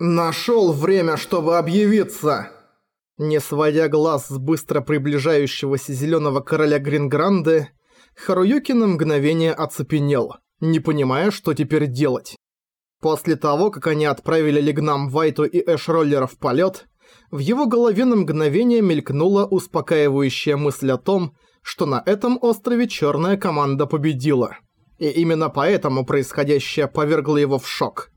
«Нашёл время, чтобы объявиться!» Не сводя глаз с быстро приближающегося зелёного короля Грингранде, Харуюки на мгновение оцепенел, не понимая, что теперь делать. После того, как они отправили Лигнам Вайту и Эш-роллера в полёт, в его голове на мгновение мелькнула успокаивающая мысль о том, что на этом острове чёрная команда победила. И именно поэтому происходящее повергло его в шок –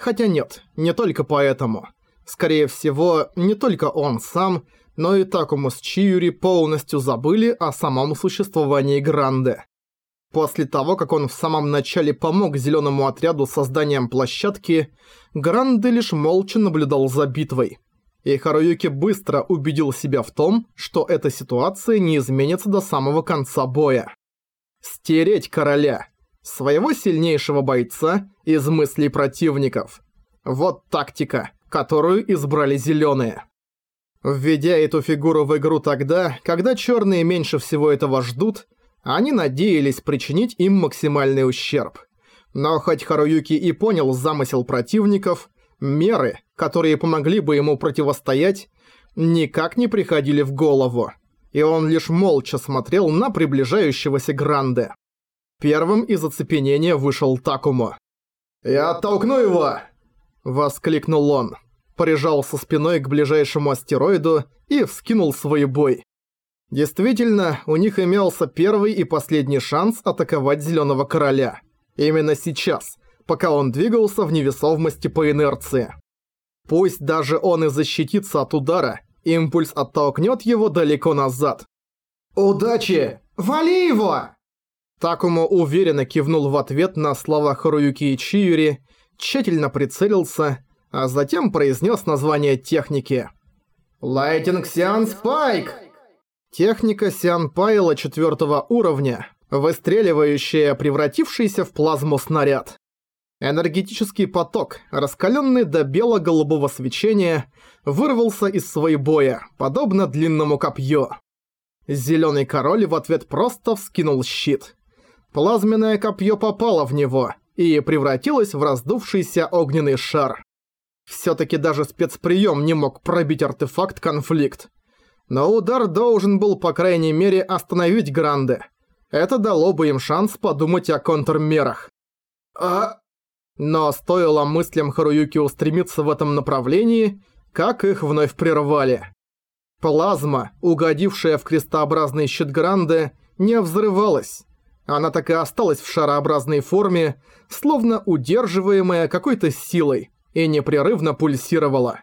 Хотя нет, не только поэтому. Скорее всего, не только он сам, но и Такому с Чиюри полностью забыли о самом существовании Гранде. После того, как он в самом начале помог зеленому отряду созданием площадки, Гранде лишь молча наблюдал за битвой. И Харуюки быстро убедил себя в том, что эта ситуация не изменится до самого конца боя. Стереть короля своего сильнейшего бойца из мыслей противников. Вот тактика, которую избрали зелёные. Введя эту фигуру в игру тогда, когда чёрные меньше всего этого ждут, они надеялись причинить им максимальный ущерб. Но хоть Харуюки и понял замысел противников, меры, которые помогли бы ему противостоять, никак не приходили в голову. И он лишь молча смотрел на приближающегося Гранде. Первым из оцепенения вышел Такумо. «Я оттолкну его!» – воскликнул он. Прижался спиной к ближайшему астероиду и вскинул свой бой. Действительно, у них имелся первый и последний шанс атаковать Зелёного Короля. Именно сейчас, пока он двигался в невесомости по инерции. Пусть даже он и защитится от удара, импульс оттолкнет его далеко назад. «Удачи! Вали его!» Такому уверенно кивнул в ответ на слова Харуюки и Чиюри, тщательно прицелился, а затем произнес название техники. «Лайтинг Сиан Спайк!» Техника Сиан Пайла четвертого уровня, выстреливающая превратившийся в плазму снаряд. Энергетический поток, раскаленный до бело-голубого свечения, вырвался из своего боя, подобно длинному копью. Зелёный король в ответ просто вскинул щит – Плазменное копье попало в него и превратилось в раздувшийся огненный шар. Всё-таки даже спецприём не мог пробить артефакт-конфликт. Но удар должен был, по крайней мере, остановить Гранде. Это дало бы им шанс подумать о контрмерах. А... Но стоило мыслям Харуюки устремиться в этом направлении, как их вновь прервали. Плазма, угодившая в крестообразный щит Гранде, не взрывалась, она так и осталась в шарообразной форме, словно удерживаемая какой-то силой, и непрерывно пульсировала.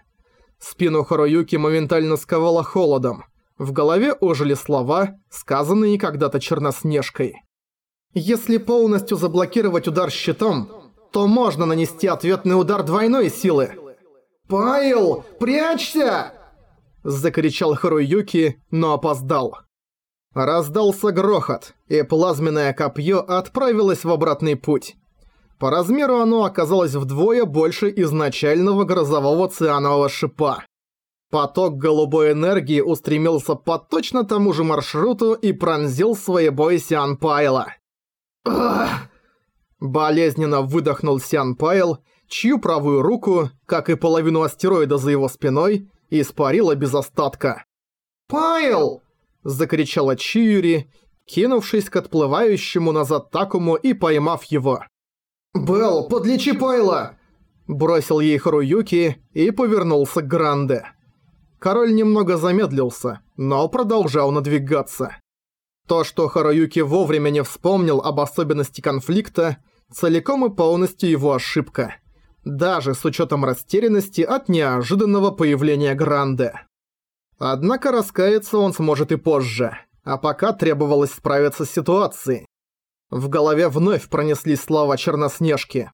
Спину Харуюки моментально сковало холодом. В голове ожили слова, сказанные когда-то Черноснежкой. «Если полностью заблокировать удар щитом, то можно нанести ответный удар двойной силы». «Пайл, прячься!» Закричал Харуюки, но опоздал. Раздался грохот, и плазменное копье отправилось в обратный путь. По размеру оно оказалось вдвое больше изначального грозового цианового шипа. Поток голубой энергии устремился по точно тому же маршруту и пронзил своего Сиан Пайла. Болезненно выдохнул Сиан Пайл, чью правую руку, как и половину астероида за его спиной, испарила без остатка. «Пайл!» Закричала Чиюри, кинувшись к отплывающему назад Такому и поймав его. «Белл, подлечи Пайла!» Бросил ей Харуюки и повернулся к Гранде. Король немного замедлился, но продолжал надвигаться. То, что Харуюки вовремя не вспомнил об особенности конфликта, целиком и полностью его ошибка. Даже с учетом растерянности от неожиданного появления Гранде. Однако раскаяться он сможет и позже, а пока требовалось справиться с ситуацией. В голове вновь пронеслись слова Черноснежки.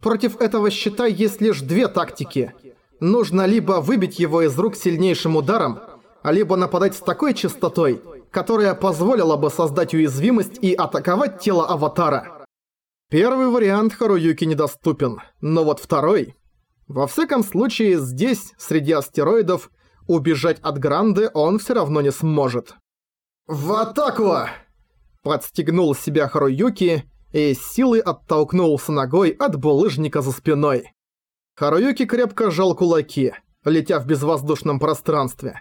Против этого щита есть лишь две тактики. Нужно либо выбить его из рук сильнейшим ударом, либо нападать с такой частотой, которая позволила бы создать уязвимость и атаковать тело Аватара. Первый вариант Харуюки недоступен, но вот второй... Во всяком случае, здесь, среди астероидов, Убежать от Гранды он все равно не сможет. «В атаку!» Подстегнул себя Харуюки и силой оттолкнулся ногой от булыжника за спиной. Харуюки крепко сжал кулаки, летя в безвоздушном пространстве.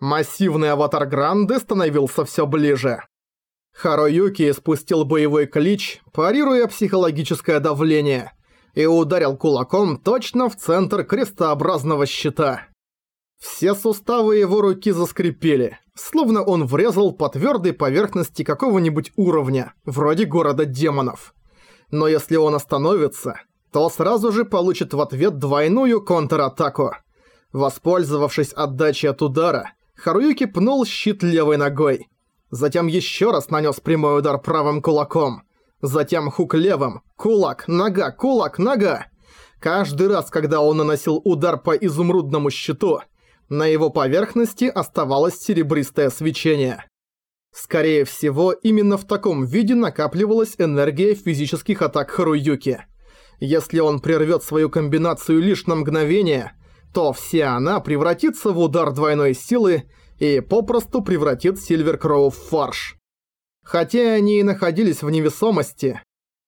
Массивный аватар Гранды становился все ближе. Харуюки спустил боевой клич, парируя психологическое давление, и ударил кулаком точно в центр крестообразного щита. Все суставы его руки заскрипели, словно он врезал по твердой поверхности какого-нибудь уровня, вроде города демонов. Но если он остановится, то сразу же получит в ответ двойную контратаку. Воспользовавшись отдачей от удара, Харуюки пнул щит левой ногой. Затем еще раз нанес прямой удар правым кулаком. Затем хук левым, кулак, нога, кулак, нога. Каждый раз, когда он наносил удар по изумрудному щиту, на его поверхности оставалось серебристое свечение. Скорее всего, именно в таком виде накапливалась энергия физических атак Харуюки. Если он прервет свою комбинацию лишь на мгновение, то вся она превратится в удар двойной силы и попросту превратит Сильвер Кроу в фарш. Хотя они и находились в невесомости,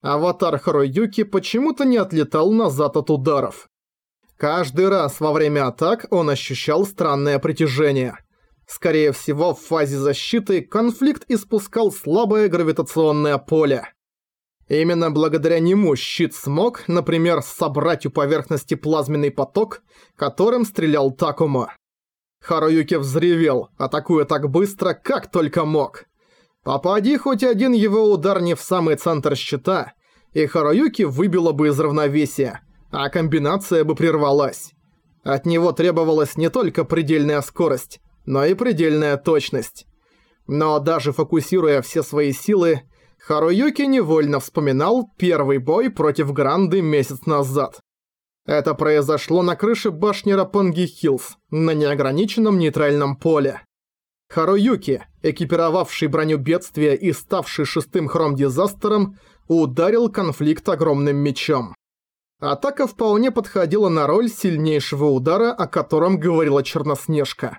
аватар Харуюки почему-то не отлетал назад от ударов. Каждый раз во время атак он ощущал странное притяжение. Скорее всего, в фазе защиты конфликт испускал слабое гравитационное поле. Именно благодаря нему щит смог, например, собрать у поверхности плазменный поток, которым стрелял Такума. Харуюки взревел, атакуя так быстро, как только мог. Попади хоть один его удар не в самый центр щита, и Харуюки выбило бы из равновесия – а комбинация бы прервалась. От него требовалась не только предельная скорость, но и предельная точность. Но даже фокусируя все свои силы, Харуюки невольно вспоминал первый бой против Гранды месяц назад. Это произошло на крыше башни Рапонги Хиллз, на неограниченном нейтральном поле. Харуюки, экипировавший броню бедствия и ставший шестым хром-дизастером, ударил конфликт огромным мечом. Атака вполне подходила на роль сильнейшего удара, о котором говорила Черноснежка.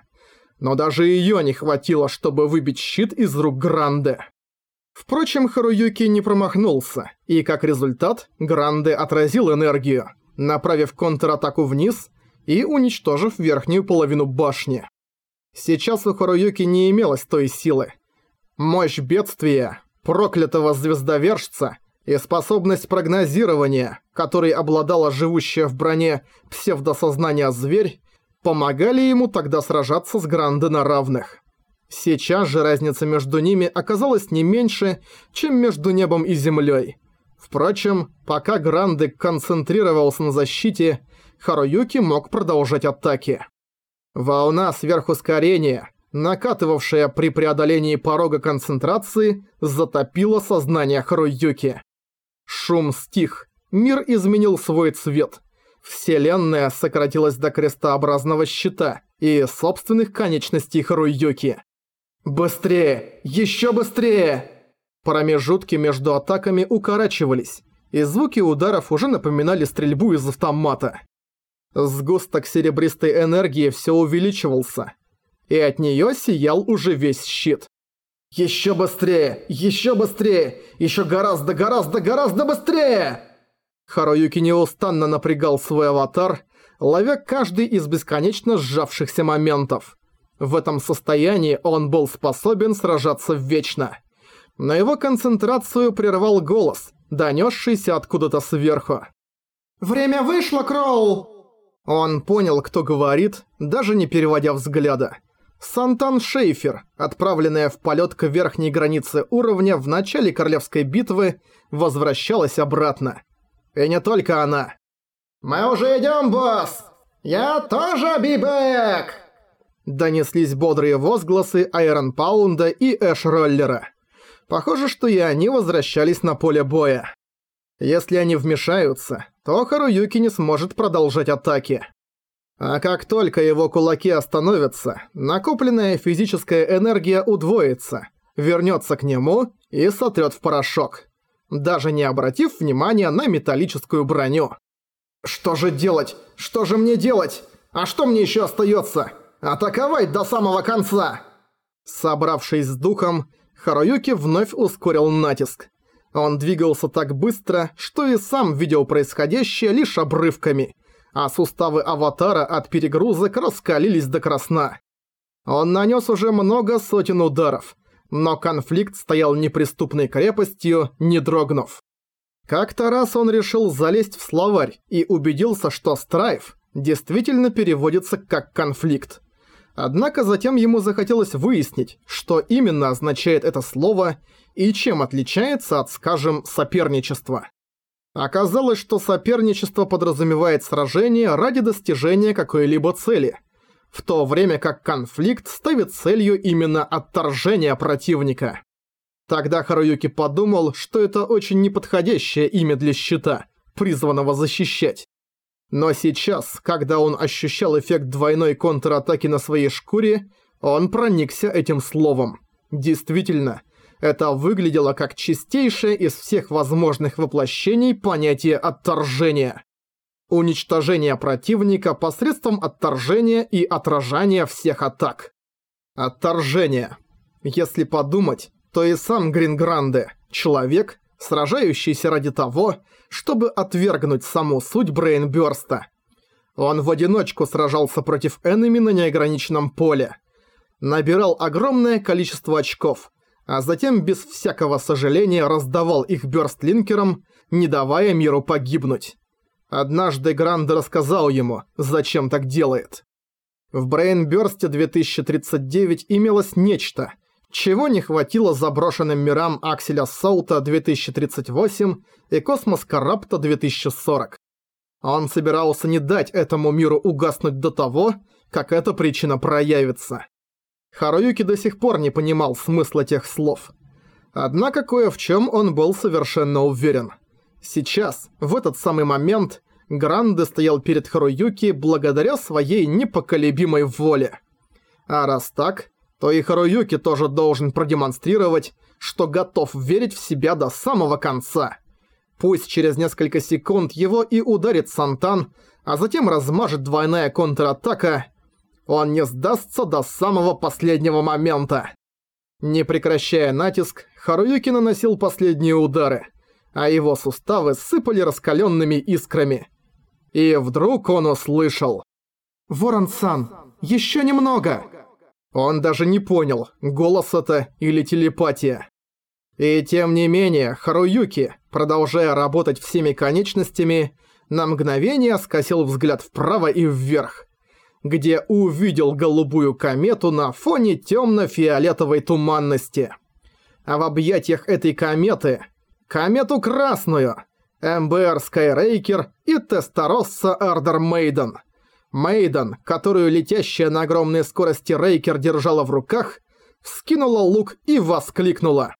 Но даже её не хватило, чтобы выбить щит из рук Гранде. Впрочем, Харуюки не промахнулся, и как результат Гранде отразил энергию, направив контратаку вниз и уничтожив верхнюю половину башни. Сейчас у Харуюки не имелось той силы. Мощь бедствия, проклятого звездовержца — и способность прогнозирования, которой обладала живущая в броне псевдосознания зверь, помогали ему тогда сражаться с Гранде на равных. Сейчас же разница между ними оказалась не меньше, чем между небом и землей. Впрочем, пока Гранде концентрировался на защите, Харуюки мог продолжать атаки. Волна сверхускорения, накатывавшая при преодолении порога концентрации, затопила сознание Харуюки. Шум стих. Мир изменил свой цвет. Вселенная сократилась до крестообразного щита и собственных конечностей Харуюки. «Быстрее! Еще быстрее!» Промежутки между атаками укорачивались, и звуки ударов уже напоминали стрельбу из автомата. Сгусток серебристой энергии все увеличивался, и от нее сиял уже весь щит. Еще быстрее! Еще быстрее! Еще гораздо, гораздо, гораздо быстрее!» Харуюки неустанно напрягал свой аватар, ловя каждый из бесконечно сжавшихся моментов. В этом состоянии он был способен сражаться вечно. Но его концентрацию прервал голос, донесшийся откуда-то сверху. «Время вышло, Кроул!» Он понял, кто говорит, даже не переводя взгляда. Сантан Шейфер, отправленная в полет к верхней границе уровня в начале королевской битвы, возвращалась обратно. И не только она. «Мы уже идем, босс! Я тоже бибэк!» Донеслись бодрые возгласы Айрон Паунда и Эш Роллера. Похоже, что и они возвращались на поле боя. Если они вмешаются, то Харуюки не сможет продолжать атаки. А как только его кулаки остановятся, накопленная физическая энергия удвоится, вернется к нему и сотрет в порошок, даже не обратив внимания на металлическую броню. «Что же делать? Что же мне делать? А что мне еще остается? Атаковать до самого конца!» Собравшись с духом, Харуюки вновь ускорил натиск. Он двигался так быстро, что и сам видел происходящее лишь обрывками – а суставы аватара от перегрузок раскалились до красна. Он нанес уже много сотен ударов, но конфликт стоял неприступной крепостью, не дрогнув. Как-то раз он решил залезть в словарь и убедился, что «страйф» действительно переводится как «конфликт». Однако затем ему захотелось выяснить, что именно означает это слово и чем отличается от, скажем, соперничества. Оказалось, что соперничество подразумевает сражение ради достижения какой-либо цели, в то время как конфликт ставит целью именно отторжение противника. Тогда Харуюки подумал, что это очень неподходящее имя для щита, призванного защищать. Но сейчас, когда он ощущал эффект двойной контратаки на своей шкуре, он проникся этим словом. Действительно, это выглядело как чистейшее из всех возможных воплощений понятие отторжения. Уничтожение противника посредством отторжения и отражания всех атак. Отторжение. Если подумать, то и сам Грингранде – человек, сражающийся ради того, чтобы отвергнуть саму суть Брейнбёрста. Он в одиночку сражался против энеми на неограниченном поле. Набирал огромное количество очков – а затем без всякого сожаления раздавал их бёрстлинкерам, не давая миру погибнуть. Однажды Гранд рассказал ему, зачем так делает. В Брейнбёрсте 2039 имелось нечто, чего не хватило заброшенным мирам Акселя Соута 2038 и Космос Карапта 2040. Он собирался не дать этому миру угаснуть до того, как эта причина проявится. Харуюки до сих пор не понимал смысла тех слов. Однако кое в чем он был совершенно уверен. Сейчас, в этот самый момент, Гранде стоял перед Харуюки благодаря своей непоколебимой воле. А раз так, то и Харуюки тоже должен продемонстрировать, что готов верить в себя до самого конца. Пусть через несколько секунд его и ударит Сантан, а затем размажет двойная контратака – он не сдастся до самого последнего момента. Не прекращая натиск, Харуюки наносил последние удары, а его суставы сыпали раскаленными искрами. И вдруг он услышал. «Ворон-сан, еще немного!» Он даже не понял, голос это или телепатия. И тем не менее, Харуюки, продолжая работать всеми конечностями, на мгновение скосил взгляд вправо и вверх, где увидел голубую комету на фоне темно-фиолетовой туманности. А в объятиях этой кометы – комету красную, МБР Скайрейкер и Тесторосса Ардер Мейден. Мейден, которую летящая на огромной скорости Рейкер держала в руках, вскинула лук и воскликнула.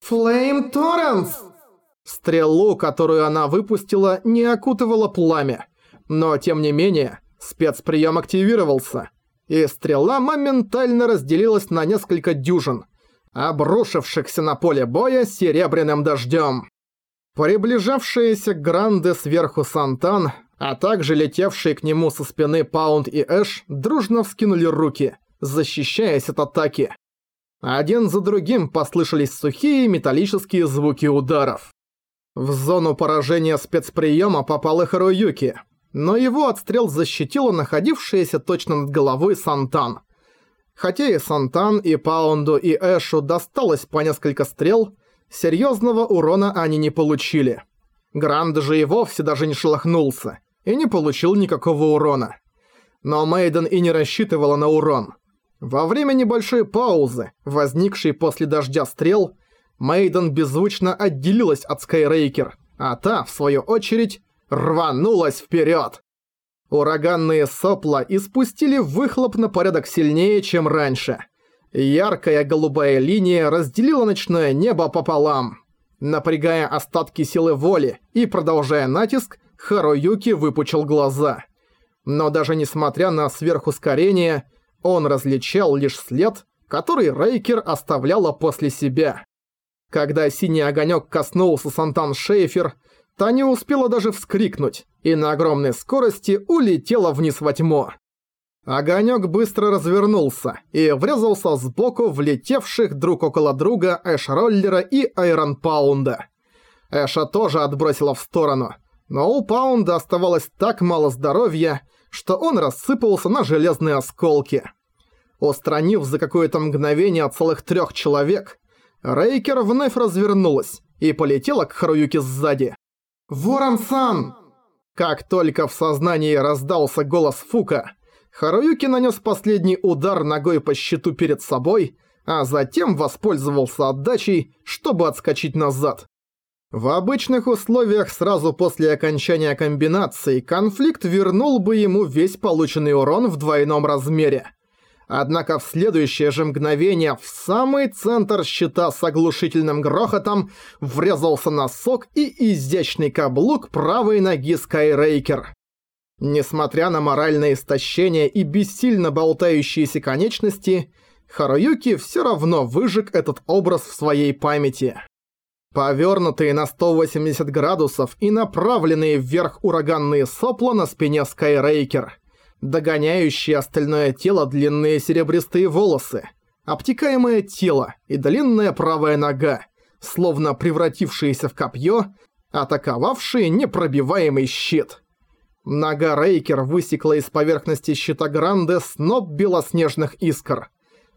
«Flame Torrents!» Стрелу, которую она выпустила, не окутывало пламя, но тем не менее Спецприем активировался, и стрела моментально разделилась на несколько дюжин, обрушившихся на поле боя серебряным дождем. Приближавшиеся Гранды сверху Сантан, а также летевшие к нему со спины Паунд и Эш дружно вскинули руки, защищаясь от атаки. Один за другим послышались сухие металлические звуки ударов. В зону поражения спецприема попал и Харуюки – но его отстрел защитила находившаяся точно над головой Сантан. Хотя и Сантан, и Паунду, и Эшу досталось по несколько стрел, серьезного урона они не получили. Гранд же и вовсе даже не шелохнулся, и не получил никакого урона. Но Мейден и не рассчитывала на урон. Во время небольшой паузы, возникшей после дождя стрел, Мейден беззвучно отделилась от Скайрейкер, а та, в свою очередь, рванулась вперед. Ураганные сопла испустили выхлоп на порядок сильнее, чем раньше. Яркая голубая линия разделила ночное небо пополам. Напрягая остатки силы воли и продолжая натиск, Харуюки выпучил глаза. Но даже несмотря на сверхускорение, он различал лишь след, который Рейкер оставляла после себя. Когда синий огонек коснулся Сантан Шейфер, Та не успела даже вскрикнуть и на огромной скорости улетела вниз во тьму. Огонёк быстро развернулся и врезался сбоку в летевших друг около друга Эш Роллера и Айрон Паунда. Эша тоже отбросила в сторону, Но у Паунда оставалось так мало здоровья, что он рассыпался на железные осколки. Устранив за какое-то мгновение целых трех человек, Рейкер вновь развернулась и полетела к Харуюке сзади. «Ворон-сан!» Как только в сознании раздался голос Фука, Харуюки нанес последний удар ногой по щиту перед собой, а затем воспользовался отдачей, чтобы отскочить назад. В обычных условиях сразу после окончания комбинации конфликт вернул бы ему весь полученный урон в двойном размере. Однако в следующее же мгновение в самый центр щита с оглушительным грохотом врезался носок и изящный каблук правой ноги Скайрейкер. Несмотря на моральное истощение и бессильно болтающиеся конечности, Харуюки все равно выжег этот образ в своей памяти. Повернутые на 180 градусов и направленные вверх ураганные сопла на спине Скайрейкер. Догоняющие остальное тело длинные серебристые волосы. Обтекаемое тело и длинная правая нога, словно превратившиеся в копье, атаковавшие непробиваемый щит. Нога Рейкер высекла из поверхности щита Гранде сноп белоснежных искр.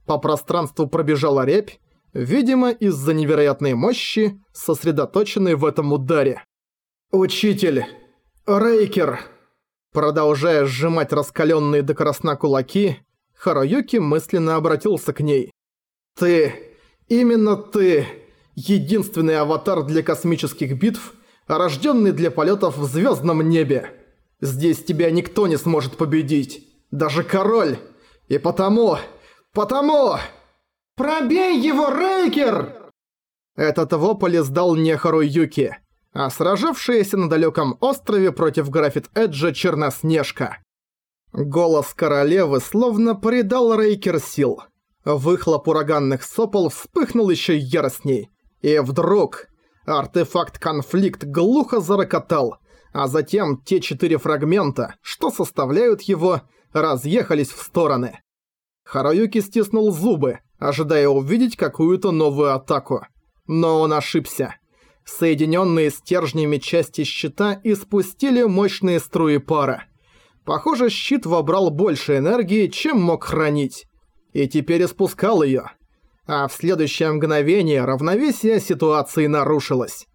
По пространству пробежала репь, видимо, из-за невероятной мощи, сосредоточенной в этом ударе. «Учитель! Рейкер!» Продолжая сжимать раскаленные до красна кулаки, Харуюки мысленно обратился к ней. «Ты! Именно ты! Единственный аватар для космических битв, рожденный для полетов в звездном небе! Здесь тебя никто не сможет победить! Даже король! И потому... потому...» «Пробей его, Рейкер!» Этот вопль издал не Харуюки, а сражавшаяся на далеком острове против Графит-Эджа Черноснежка. Голос королевы словно придал Рейкер сил. Выхлоп ураганных сопол вспыхнул еще яростней. И вдруг артефакт-конфликт глухо зарокотал, а затем те четыре фрагмента, что составляют его, разъехались в стороны. Харуюки стиснул зубы, ожидая увидеть какую-то новую атаку. Но он ошибся. Соединенные стержнями части щита испустили мощные струи пара. Похоже, щит вобрал больше энергии, чем мог хранить. И теперь испускал ее. А в следующее мгновение равновесие ситуации нарушилось.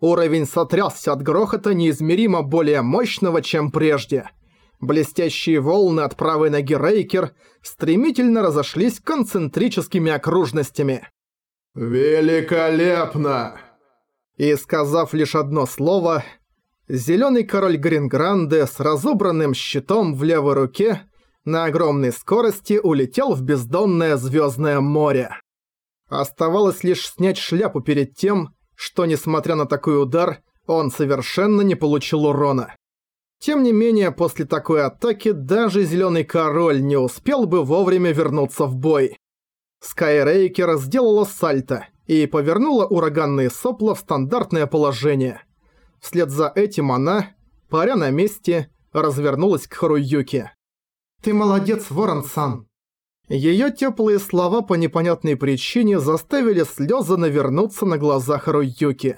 Уровень сотрясся от грохота неизмеримо более мощного, чем прежде – Блестящие волны от правой ноги Рейкер стремительно разошлись концентрическими окружностями. «Великолепно!» И сказав лишь одно слово, зеленый король Грингранде с разобранным щитом в левой руке на огромной скорости улетел в бездонное звездное море. Оставалось лишь снять шляпу перед тем, что, несмотря на такой удар, он совершенно не получил урона. Тем не менее, после такой атаки даже Зелёный Король не успел бы вовремя вернуться в бой. Скайрейкер сделала сальто и повернула ураганные сопла в стандартное положение. Вслед за этим она, паря на месте, развернулась к Харуюке. «Ты молодец, Ворон-сан!» Её тёплые слова по непонятной причине заставили слёзы навернуться на глаза Харуюки.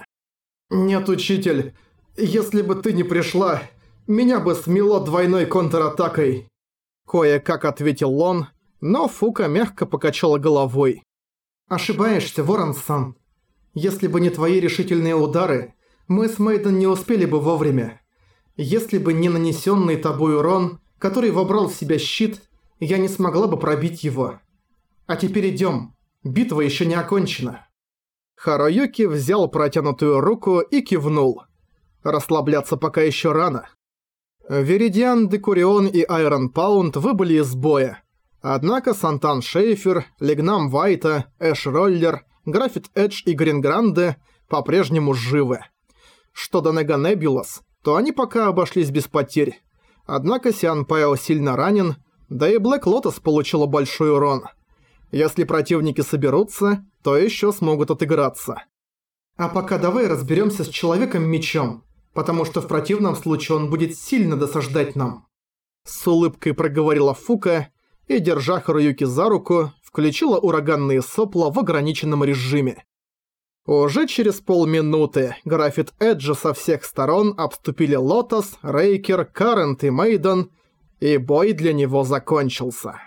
«Нет, учитель, если бы ты не пришла, меня бы смело двойной контратакой!» Кое-как ответил он, но Фука мягко покачала головой. «Ошибаешься, Ворон-сан. Если бы не твои решительные удары, мы с Мейден не успели бы вовремя. Если бы не нанесенный тобой урон, который вобрал в себя щит, я не смогла бы пробить его. А теперь идем. Битва еще не окончена». Харуюки взял протянутую руку и кивнул. Расслабляться пока еще рано. Веридиан, Декурион и Айрон Паунд выбыли из боя. Однако Сантан Шейфер, Лигнам Вайта, Эш Роллер, Графит Эдж и Грингранде по-прежнему живы. Что до Нега Небулас, то они пока обошлись без потерь. Однако Сиан Пао сильно ранен, да и Блэк Лотос получила большой урон. Если противники соберутся, то еще смогут отыграться. А пока давай разберемся с Человеком-мечом потому что в противном случае он будет сильно досаждать нам». С улыбкой проговорила Фука и, держа Харуюки за руку, включила ураганные сопла в ограниченном режиме. Уже через полминуты графит Эджи со всех сторон обступили Лотос, Рейкер, Карент и Мейден, и бой для него закончился.